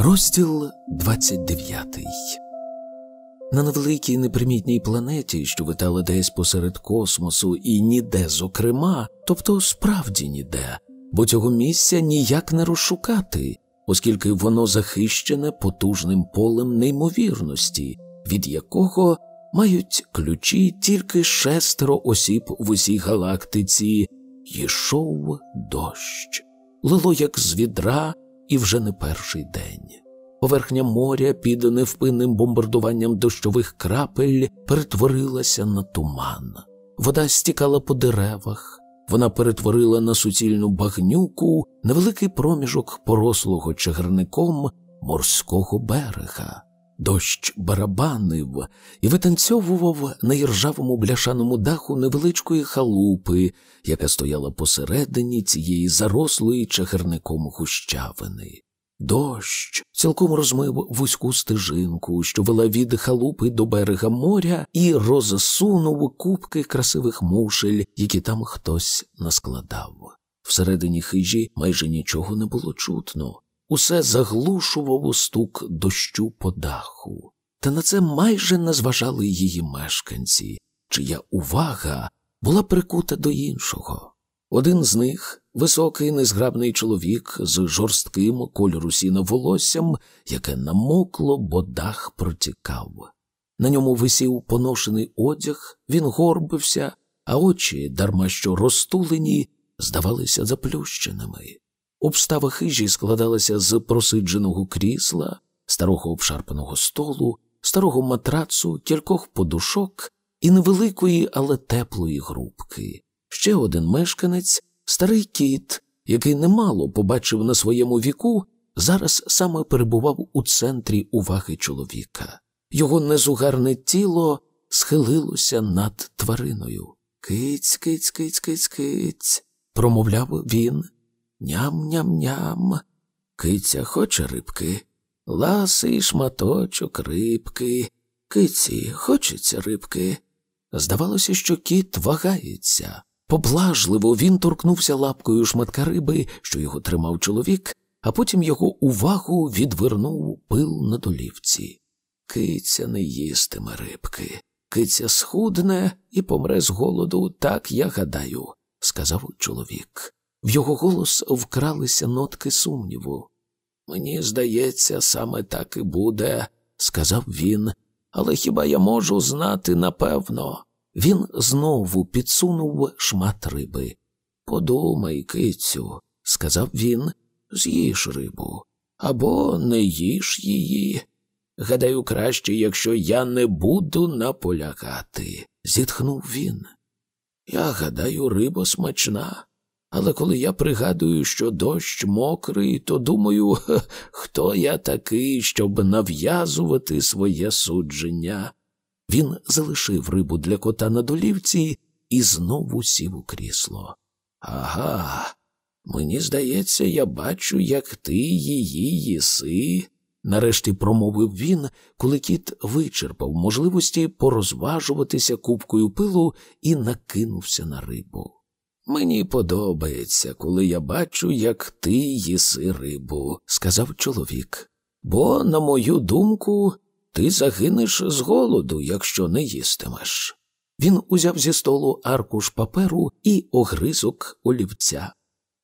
Розділ 29 На невеликій непримітній планеті, що витала десь посеред космосу, і ніде, зокрема, тобто справді ніде, бо цього місця ніяк не розшукати, оскільки воно захищене потужним полем неймовірності, від якого мають ключі тільки шестеро осіб в усій галактиці, йшов дощ, лило як з відра і вже не перший день. Поверхня моря під невпинним бомбардуванням дощових крапель перетворилася на туман. Вода стікала по деревах, вона перетворила на суцільну багнюку невеликий проміжок порослого чагарником морського берега. Дощ барабанив і витанцьовував на іржавому бляшаному даху невеличкої халупи, яка стояла посередині цієї зарослої чагарником гущавини. Дощ цілком розмив вузьку стежинку, що вела від халупи до берега моря, і розсунув кубки красивих мушель, які там хтось наскладав. Всередині хижі майже нічого не було чутно. Усе заглушував стук дощу по даху. Та на це майже не зважали її мешканці, чия увага була прикута до іншого. Один з них високий незграбний чоловік з жорстким кольору сіна волоссям, яке намокло, бо дах протікав. На ньому висів поношений одяг, він горбився, а очі, дарма що розтулені, здавалися заплющеними. Обстава хижі складалася з просидженого крісла, старого обшарпаного столу, старого матрацу, кількох подушок і невеликої, але теплої грубки. Ще один мешканець, старий кіт, який немало побачив на своєму віку, зараз саме перебував у центрі уваги чоловіка. Його незугарне тіло схилилося над твариною. Киць, киць, киць, киць, киць, промовляв він. Ням-ням-ням. Киця хоче рибки, ласий шматочок рибки, киці хочеться рибки. Здавалося, що кіт вагається. Поблажливо він торкнувся лапкою шматка риби, що його тримав чоловік, а потім його увагу відвернув пил на долівці. Киця не їстиме рибки. Киця схудне і помре з голоду, так я гадаю, сказав чоловік. В його голос вкралися нотки сумніву. Мені здається, саме так і буде, сказав він, але хіба я можу знати напевно? Він знову підсунув шмат риби. Подумай, кицю, сказав він, з'їж рибу або не їж її. Гадаю, краще, якщо я не буду наполягати, зітхнув він. Я гадаю, риба смачна. Але коли я пригадую, що дощ мокрий, то думаю, хто я такий, щоб нав'язувати своє судження. Він залишив рибу для кота на долівці і знову сів у крісло. Ага, мені здається, я бачу, як ти її їси. Нарешті промовив він, коли кіт вичерпав можливості порозважуватися купкою пилу і накинувся на рибу. Мені подобається, коли я бачу, як ти їси рибу, сказав чоловік. Бо, на мою думку, ти загинеш з голоду, якщо не їстимеш. Він узяв зі столу аркуш паперу і огризок олівця.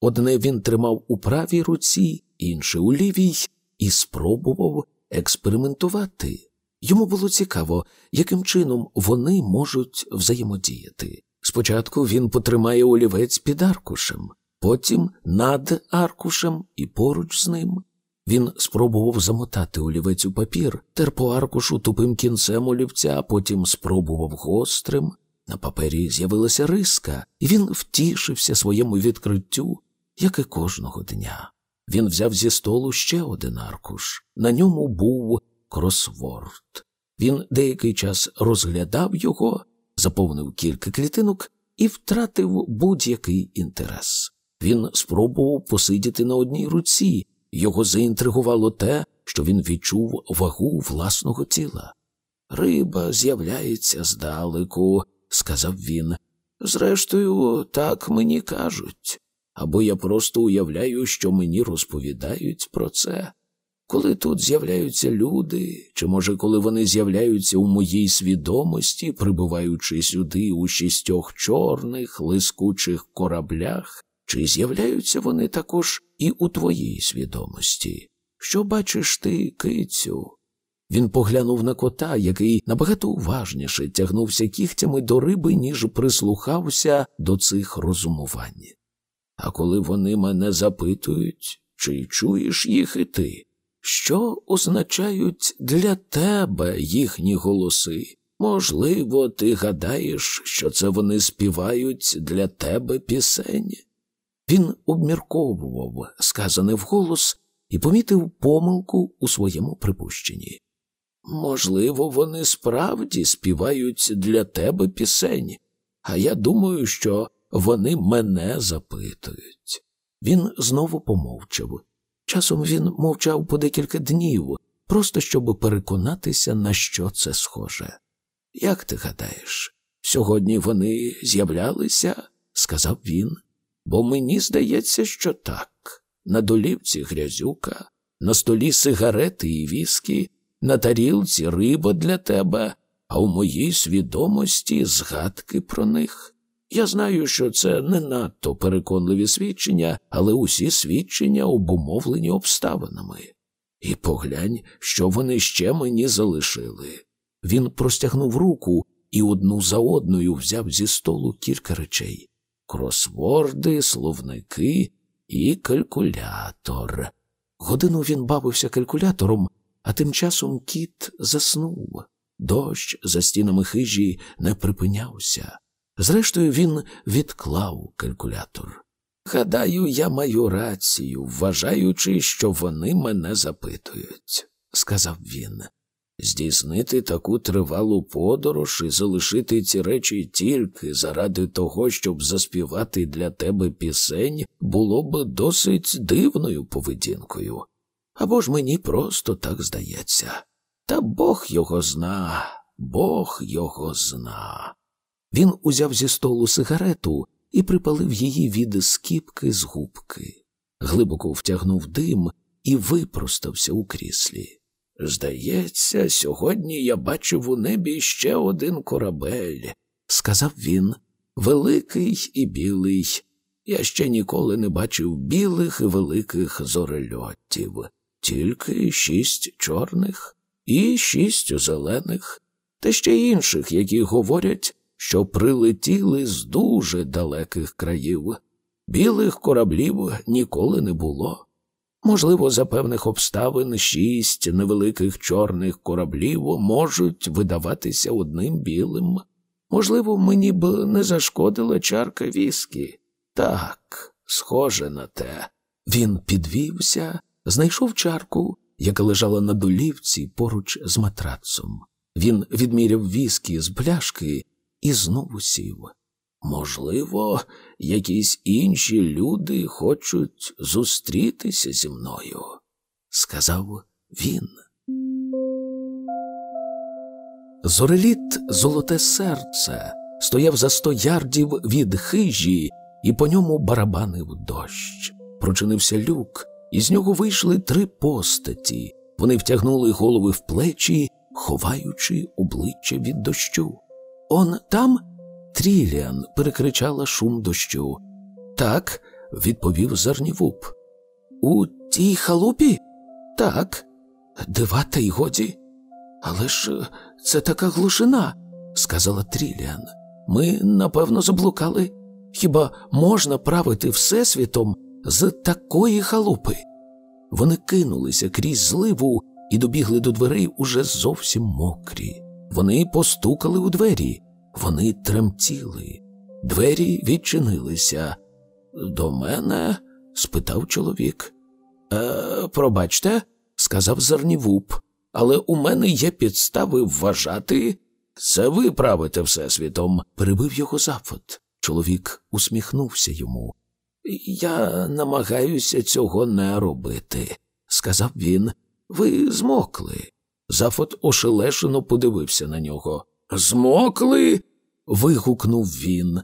Одне він тримав у правій руці, інше у лівій, і спробував експериментувати. Йому було цікаво, яким чином вони можуть взаємодіяти. Спочатку він потримає олівець під аркушем, потім над аркушем і поруч з ним. Він спробував замотати олівець у папір, тер по аркушу тупим кінцем олівця, потім спробував гострим. На папері з'явилася риска, і він втішився своєму відкриттю, як і кожного дня. Він взяв зі столу ще один аркуш. На ньому був кросворд. Він деякий час розглядав його заповнив кілька клітинок і втратив будь-який інтерес. Він спробував посидіти на одній руці, його заінтригувало те, що він відчув вагу власного тіла. Риба з'являється здалеку, сказав він. Зрештою, так мені кажуть, або я просто уявляю, що мені розповідають про це. Коли тут з'являються люди, чи може, коли вони з'являються у моїй свідомості, прибуваючи сюди у шістьох чорних, лискучих кораблях, чи з'являються вони також і у твоїй свідомості? Що бачиш ти, кицю? Він поглянув на кота, який набагато уважніше тягнувся кігтями до риби, ніж прислухався до цих розумувань. А коли вони мене запитують, чи чуєш їх і ти? Що означають для тебе їхні голоси? Можливо, ти гадаєш, що це вони співають для тебе пісень? Він обмірковував сказане вголос і помітив помилку у своєму припущенні. Можливо, вони справді співають для тебе пісень, а я думаю, що вони мене запитують. Він знову помовчав. Часом він мовчав по декілька днів, просто щоб переконатися, на що це схоже. Як ти гадаєш, сьогодні вони з'являлися? сказав він, бо мені здається, що так. На долівці грязюка, на столі сигарети і віскі, на тарілці риба для тебе, а у моїй свідомості згадки про них. Я знаю, що це не надто переконливі свідчення, але усі свідчення обумовлені обставинами. І поглянь, що вони ще мені залишили. Він простягнув руку і одну за одною взяв зі столу кілька речей кросворди, словники і калькулятор. Годину він бавився калькулятором, а тим часом кіт заснув. Дощ за стінами хижі не припинявся. Зрештою, він відклав калькулятор. Гадаю, я маю рацію, вважаючи, що вони мене запитують, сказав він. Здійснити таку тривалу подорож і залишити ці речі тільки заради того, щоб заспівати для тебе пісень, було б досить дивною поведінкою. Або ж мені просто так здається. Та Бог його зна, Бог його зна. Він узяв зі столу сигарету і припалив її від скіпки з губки, глибоко втягнув дим і випростався у кріслі. Здається, сьогодні я бачив у небі ще один корабель, сказав він, великий і білий. Я ще ніколи не бачив білих і великих зорельотів, тільки шість чорних і шість зелених, та ще інших, які говорять, що прилетіли з дуже далеких країв. Білих кораблів ніколи не було. Можливо, за певних обставин шість невеликих чорних кораблів можуть видаватися одним білим. Можливо, мені б не зашкодила чарка віскі. Так, схоже на те. Він підвівся, знайшов чарку, яка лежала на долівці поруч з матрацом. Він відміряв віскі з пляшки і знову сів. Можливо, якісь інші люди хочуть зустрітися зі мною, сказав він. Зореліт Золоте серце стояв за сто ярдів від хижі, і по ньому барабанив дощ. Прочинився люк, і з нього вийшли три постаті. Вони втягнули голови в плечі, ховаючи обличчя від дощу. Он там? Тріліан перекричала шум дощу. Так, відповів Зарнівуп. У тій халупі? Так. Дива та й годі. Але ж це така глушина, сказала Тріліан. Ми, напевно, заблукали. Хіба можна правити Всесвітом з такої халупи? Вони кинулися крізь зливу і добігли до дверей уже зовсім мокрі. Вони постукали у двері, вони тремтіли. Двері відчинилися. До мене? спитав чоловік. «Е, Пробачте, сказав Зарнівуп, але у мене є підстави вважати. Це ви правите Всесвітом, перебив його Зафот. Чоловік усміхнувся йому. Я намагаюся цього не робити, сказав він. Ви змокли. Зафот ошелешено подивився на нього. Змокли? вигукнув він.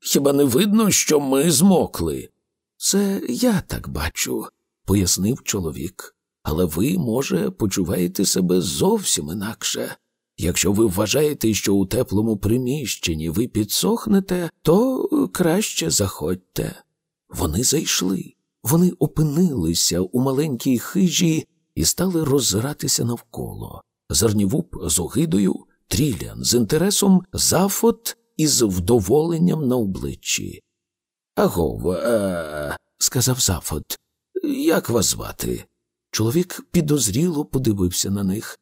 Хіба не видно, що ми змокли? Це я так бачу, пояснив чоловік. але ви, може, почуваєте себе зовсім інакше. Якщо ви вважаєте, що у теплому приміщенні ви підсохнете, то краще заходьте. Вони зайшли, вони опинилися у маленькій хижі і стали роззиратися навколо. Зарнівуп з огидою, Трілян з інтересом, зафот із вдоволенням на обличчі. Агов, е, сказав Зафот, як вас звати? Чоловік підозріло подивився на них.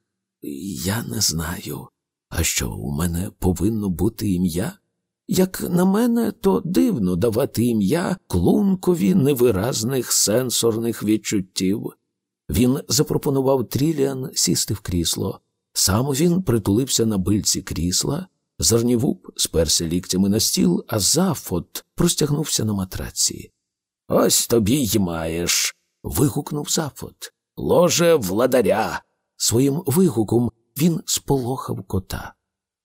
Я не знаю. А що у мене повинно бути ім'я? Як на мене, то дивно давати ім'я клункові невиразних сенсорних відчуттів. Він запропонував Тріліан сісти в крісло. Сам він притулився на бильці крісла, Зарнівуп сперся ліктями на стіл, а Зафот простягнувся на матраці. Ось тобі й маєш. вигукнув Зафот. Ложе владаря. Своїм вигуком він сполохав кота.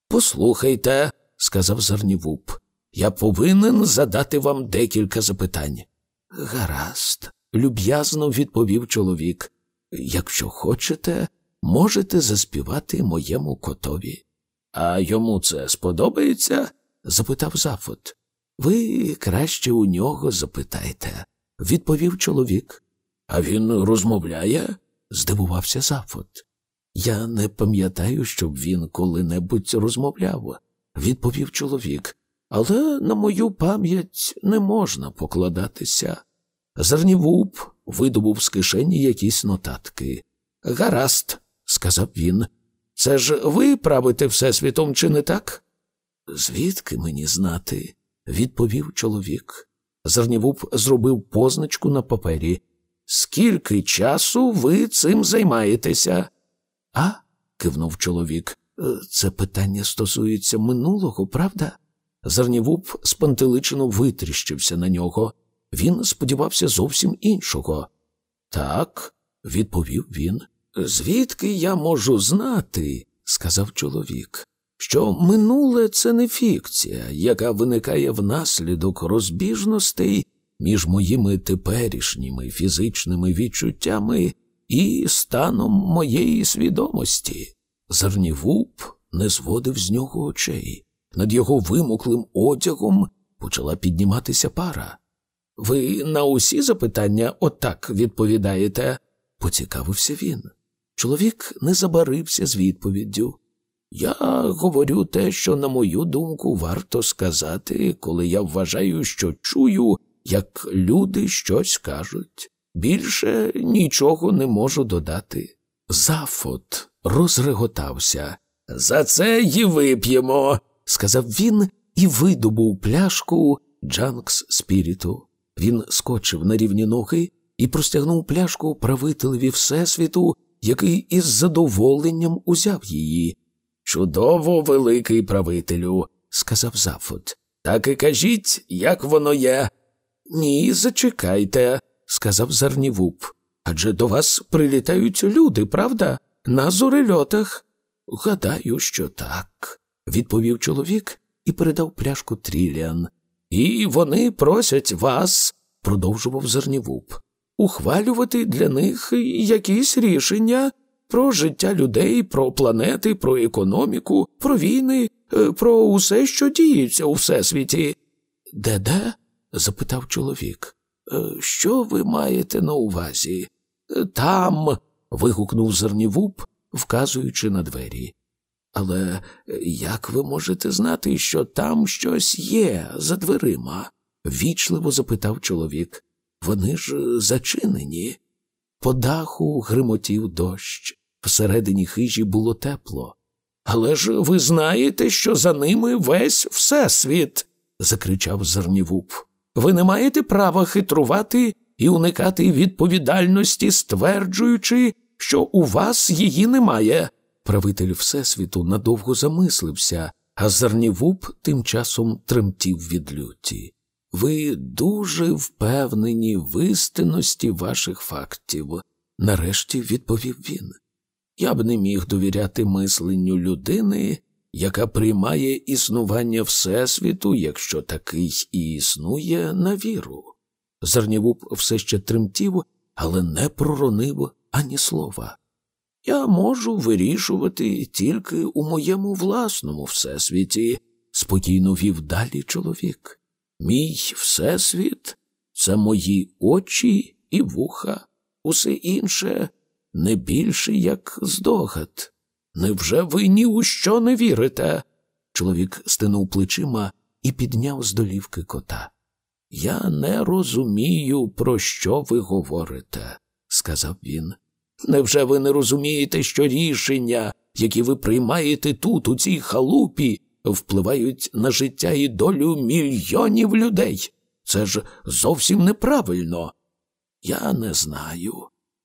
Послухайте, сказав Зарнівуп, я повинен задати вам декілька запитань. Гаразд, люб'язно відповів чоловік. Якщо хочете, можете заспівати моєму котові. А йому це сподобається? запитав Зафот. Ви краще у нього запитайте, відповів чоловік. А він розмовляє? здивувався Зафот. Я не пам'ятаю, щоб він коли-небудь розмовляв, відповів чоловік, але на мою пам'ять не можна покладатися. Зарнівуп видобув з кишені якісь нотатки. Гаразд, сказав він. Це ж ви правите Всесвітом, чи не так? Звідки мені знати? відповів чоловік. Зарнівуп зробив позначку на папері. Скільки часу ви цим займаєтеся? А? кивнув чоловік. «Е, це питання стосується минулого, правда? Зарнівуп спантеличено витріщився на нього. Він сподівався зовсім іншого. Так, відповів він. Звідки я можу знати, сказав чоловік, що минуле це не фікція, яка виникає внаслідок розбіжностей між моїми теперішніми фізичними відчуттями і станом моєї свідомості. Зарнівуп не зводив з нього очей. Над його вимуклим одягом почала підніматися пара. Ви на усі запитання отак відповідаєте? поцікавився він. Чоловік не забарився з відповіддю. Я говорю те, що, на мою думку, варто сказати, коли я вважаю, що чую, як люди щось кажуть. Більше нічого не можу додати. Зафот розреготався. За це й вип'ємо, сказав він і видобув пляшку Джанкс Спіріту. Він скочив на рівні ноги і простягнув пляшку правителеві Всесвіту, який із задоволенням узяв її. Чудово, великий правителю, сказав Зафот. Так і кажіть, як воно є. Ні, зачекайте, сказав Зарнівуп. Адже до вас прилітають люди, правда? На зорельотах. Гадаю, що так, відповів чоловік і передав пляшку Тріліан. І вони просять вас, продовжував Зернівуп, ухвалювати для них якісь рішення про життя людей, про планети, про економіку, про війни, е, про усе, що діється у всесвіті. Де де? запитав чоловік. «Е, що ви маєте на увазі? «Е, там. вигукнув Зернівуп, вказуючи на двері. Але як ви можете знати, що там щось є за дверима? вічливо запитав чоловік. Вони ж зачинені. По даху гримотів дощ. Всередині хижі було тепло. Але ж ви знаєте, що за ними весь всесвіт, закричав Зернівуп. Ви не маєте права хитрувати і уникати відповідальності, стверджуючи, що у вас її немає. Правитель Всесвіту надовго замислився, а Зернівуп тим часом тремтів від люті. Ви дуже впевнені в істинності ваших фактів, нарешті відповів він. Я б не міг довіряти мисленню людини, яка приймає існування Всесвіту, якщо такий і існує на віру. Зернівуп все ще тремтів, але не проронив ані слова. Я можу вирішувати тільки у моєму власному всесвіті, спокійно вів далі чоловік. Мій всесвіт це мої очі і вуха, усе інше не більше, як здогад. Невже ви ні у що не вірите? Чоловік стинув плечима і підняв з долівки кота. Я не розумію, про що ви говорите, сказав він. Невже ви не розумієте, що рішення, які ви приймаєте тут, у цій халупі, впливають на життя і долю мільйонів людей? Це ж зовсім неправильно. Я не знаю.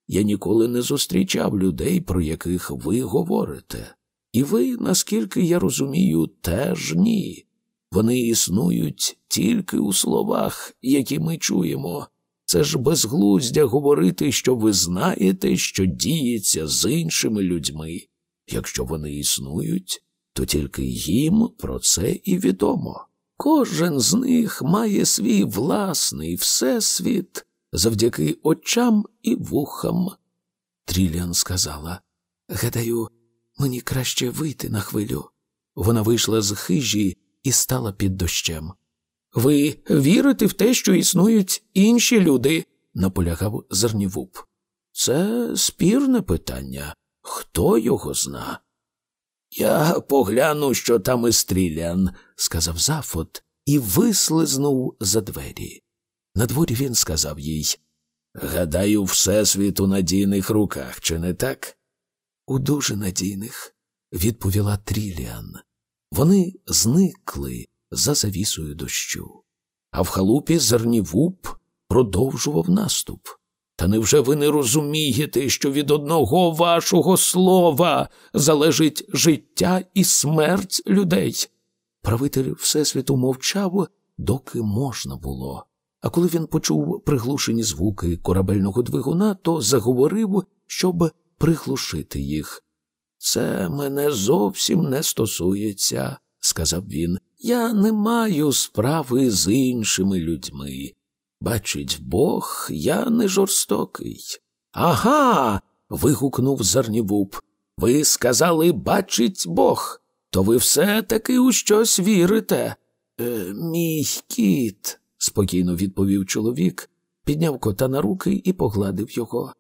Я ніколи не зустрічав людей, про яких ви говорите. І ви, наскільки я розумію, теж ні. Вони існують тільки у словах, які ми чуємо. Це ж безглуздя говорити, що ви знаєте, що діється з іншими людьми. Якщо вони існують, то тільки їм про це і відомо. Кожен з них має свій власний всесвіт завдяки очам і вухам. Тріліан сказала Гадаю, мені краще вийти на хвилю. Вона вийшла з хижі і стала під дощем. Ви вірите в те, що існують інші люди? наполягав Зернівуб. Це спірне питання. Хто його зна? Я погляну, що там і стрілян, сказав Зафот і вислизнув за двері. На дворі він сказав їй Гадаю, всесвіт у надійних руках, чи не так? У дуже надійних, відповіла Тріліан. Вони зникли за завісою дощу. А в халупі Зернівуб продовжував наступ. Та невже ви не розумієте, що від одного вашого слова залежить життя і смерть людей? Правитель Всесвіту мовчав, доки можна було. А коли він почув приглушені звуки корабельного двигуна, то заговорив, щоб приглушити їх. Це мене зовсім не стосується, сказав він. Я не маю справи з іншими людьми. Бачить Бог, я не жорстокий. Ага. вигукнув Зарнівуб. Ви сказали, бачить Бог, то ви все таки у щось вірите. Е, Мій кіт, спокійно відповів чоловік, підняв кота на руки і погладив його.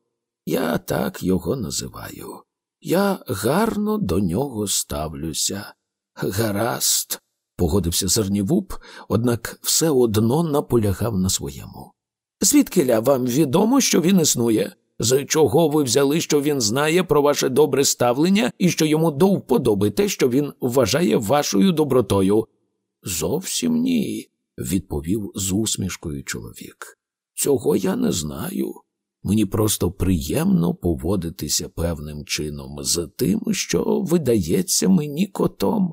Я так його називаю. Я гарно до нього ставлюся. Гаразд, погодився Зернівуб, однак все одно наполягав на своєму. Звідкиля вам відомо, що він існує? З чого ви взяли, що він знає про ваше добре ставлення і що йому до вподоби те, що він вважає вашою добротою? Зовсім ні, відповів з усмішкою чоловік. Цього я не знаю. Мені просто приємно поводитися певним чином з тим, що видається мені котом.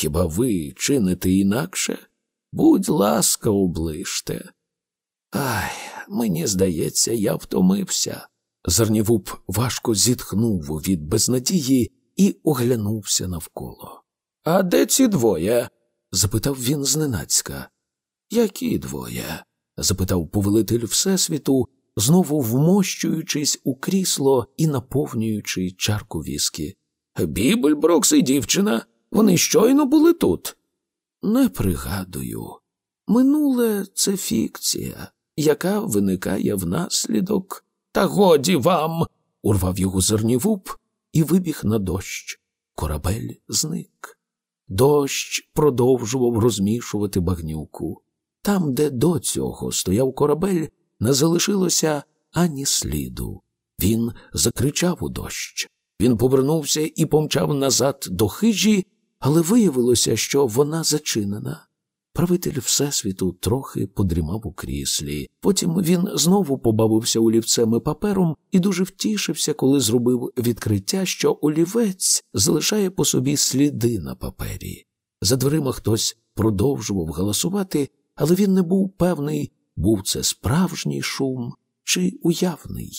Хіба ви чините інакше? Будь ласка, оближте. Ай, мені здається, я втомився. Зернівуб важко зітхнув від безнадії і оглянувся навколо. А де ці двоє? запитав він зненацька. Які двоє? запитав повелитель Всесвіту, знову вмощуючись у крісло і наповнюючи чарку віскі. Бібель, Брокс і дівчина. Вони щойно були тут. Не пригадую. Минуле це фікція, яка виникає внаслідок. Та годі вам. урвав його зернівуб і вибіг на дощ. Корабель зник. Дощ продовжував розмішувати багнюку. Там, де до цього стояв корабель, не залишилося ані сліду. Він закричав у дощ. Він повернувся і помчав назад до хижі, але виявилося, що вона зачинена. Правитель Всесвіту трохи подрімав у кріслі. Потім він знову побавився олівцем і папером і дуже втішився, коли зробив відкриття, що олівець залишає по собі сліди на папері. За дверима хтось продовжував голосувати, але він не був певний, був це справжній шум чи уявний.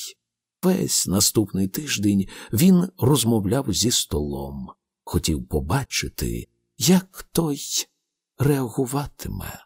Весь наступний тиждень він розмовляв зі столом хотів побачити, як той реагуватиме.